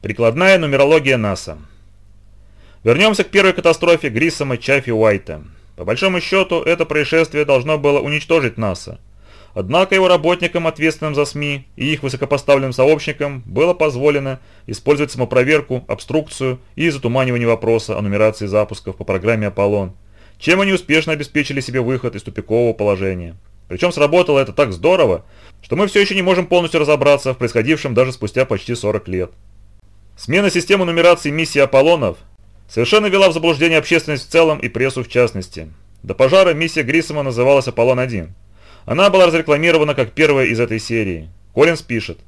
Прикладная нумерология НАСА. Вернемся к первой катастрофе Гриссома, Чаффи Уайта. По большому счету, это происшествие должно было уничтожить НАСА. Однако его работникам, ответственным за СМИ, и их высокопоставленным сообщникам было позволено использовать самопроверку, обструкцию и затуманивание вопроса о нумерации запусков по программе «Аполлон», чем они успешно обеспечили себе выход из тупикового положения. Причем сработало это так здорово, что мы все еще не можем полностью разобраться в происходившем даже спустя почти 40 лет. Смена системы нумерации миссии Аполлонов совершенно вела в заблуждение общественность в целом и прессу в частности. До пожара миссия Гриссома называлась Аполлон-1. Она была разрекламирована как первая из этой серии. Коллинс пишет.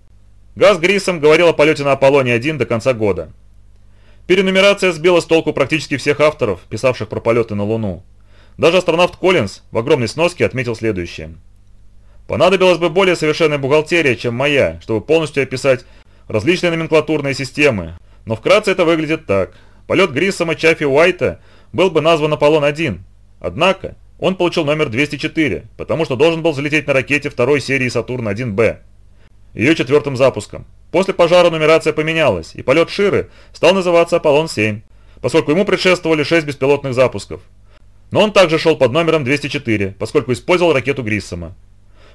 Газ Гриссом говорил о полете на Аполлоне-1 до конца года. Перенумерация сбила с толку практически всех авторов, писавших про полеты на Луну. Даже астронавт Коллинз в огромной сноске отметил следующее. Понадобилась бы более совершенная бухгалтерия, чем моя, чтобы полностью описать различные номенклатурные системы, но вкратце это выглядит так. Полет Гриссома Чаффи Уайта был бы назван Аполлон-1, однако он получил номер 204, потому что должен был залететь на ракете второй серии Сатурн-1Б, ее четвертым запуском. После пожара нумерация поменялась, и полет Ширы стал называться Аполлон-7, поскольку ему предшествовали 6 беспилотных запусков. Но он также шел под номером 204, поскольку использовал ракету Гриссома.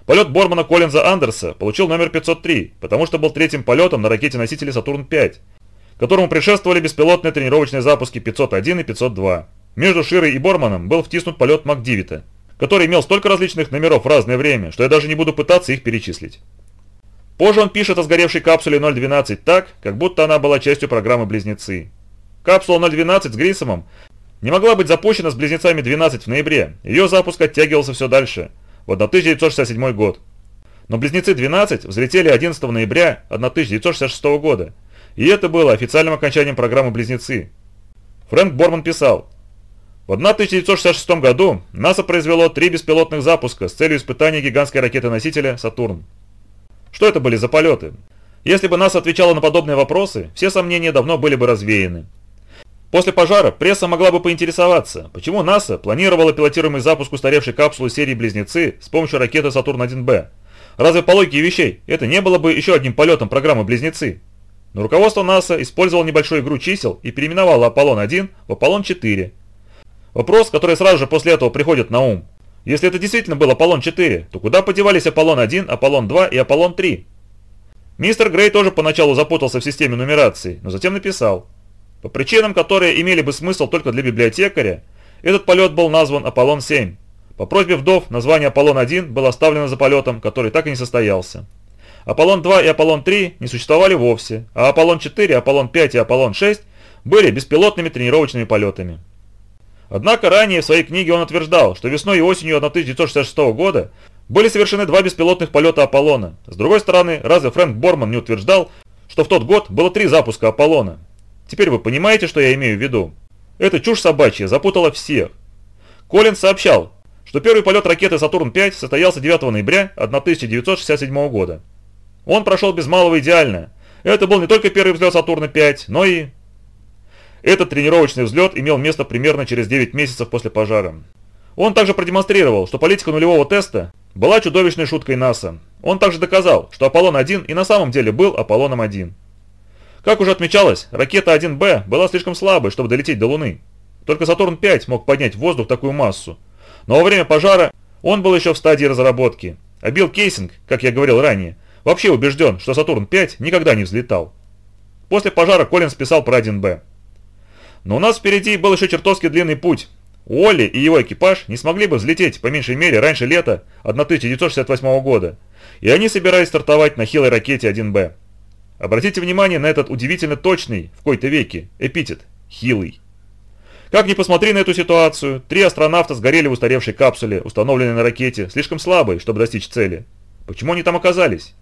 Полет Бормана Коллинза Андерса получил номер 503, потому что был третьим полетом на ракете-носителе Сатурн-5, которому предшествовали беспилотные тренировочные запуски 501 и 502. Между Широй и Борманом был втиснут полет Макдивита, который имел столько различных номеров в разное время, что я даже не буду пытаться их перечислить. Позже он пишет о сгоревшей капсуле 012 так, как будто она была частью программы «Близнецы». Капсула 012 с Грисомом не могла быть запущена с Близнецами 12 в ноябре, ее запуск оттягивался все дальше – в 1967 год. Но Близнецы-12 взлетели 11 ноября 1966 года, и это было официальным окончанием программы «Близнецы». Фрэнк Борман писал, в 1966 году НАСА произвело три беспилотных запуска с целью испытания гигантской ракеты-носителя «Сатурн». Что это были за полеты? Если бы НАСА отвечала на подобные вопросы, все сомнения давно были бы развеяны. После пожара пресса могла бы поинтересоваться, почему НАСА планировала пилотируемый запуск устаревшей капсулы серии «Близнецы» с помощью ракеты «Сатурн-1Б». Разве по логике вещей это не было бы еще одним полетом программы «Близнецы»? Но руководство НАСА использовало небольшую игру чисел и переименовало Аполлон-1 в Аполлон-4. Вопрос, который сразу же после этого приходит на ум. Если это действительно был Аполлон-4, то куда подевались Аполлон-1, Аполлон-2 и Аполлон-3? Мистер Грей тоже поначалу запутался в системе нумерации, но затем написал – по причинам, которые имели бы смысл только для библиотекаря, этот полет был назван Аполлон-7. По просьбе вдов название Аполлон-1 было оставлено за полетом, который так и не состоялся. Аполлон-2 и Аполлон-3 не существовали вовсе, а Аполлон-4, Аполлон-5 и Аполлон-6 были беспилотными тренировочными полетами. Однако ранее в своей книге он утверждал, что весной и осенью 1966 года были совершены два беспилотных полета Аполлона. С другой стороны, разве Фрэнк Борман не утверждал, что в тот год было три запуска Аполлона? Теперь вы понимаете, что я имею в виду? Эта чушь собачья запутала всех. Коллинз сообщал, что первый полет ракеты «Сатурн-5» состоялся 9 ноября 1967 года. Он прошел без малого идеально. Это был не только первый взлет «Сатурна-5», но и... Этот тренировочный взлет имел место примерно через 9 месяцев после пожара. Он также продемонстрировал, что политика нулевого теста была чудовищной шуткой НАСА. Он также доказал, что Аполлон-1 и на самом деле был Аполлоном-1. Как уже отмечалось, ракета 1Б была слишком слабой, чтобы долететь до Луны. Только Сатурн-5 мог поднять в воздух такую массу. Но во время пожара он был еще в стадии разработки. А Билл Кейсинг, как я говорил ранее, вообще убежден, что Сатурн-5 никогда не взлетал. После пожара Коллинз писал про 1Б. Но у нас впереди был еще чертовски длинный путь. Уолли и его экипаж не смогли бы взлететь, по меньшей мере, раньше лета 1968 года. И они собирались стартовать на хилой ракете 1Б. Обратите внимание на этот удивительно точный, в кои-то веке, эпитет – хилый. Как ни посмотри на эту ситуацию, три астронавта сгорели в устаревшей капсуле, установленной на ракете, слишком слабой, чтобы достичь цели. Почему они там оказались?